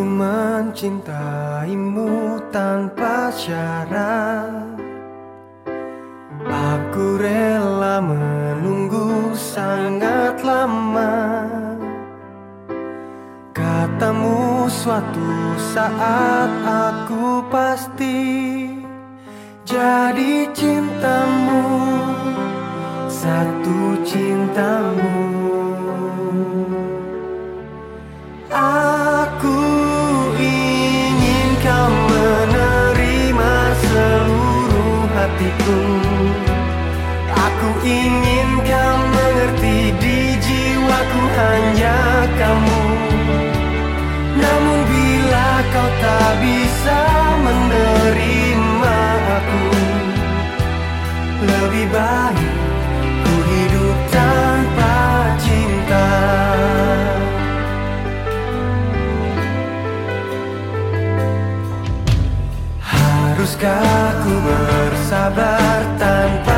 Ku mencintaimu tanpa syarat. Aku rela menunggu sangat lama. Katamu suatu saat aku pasti Jadi cintamu. Satu cintamu. Aku aku ingin Haruskah ku bersabar tanpa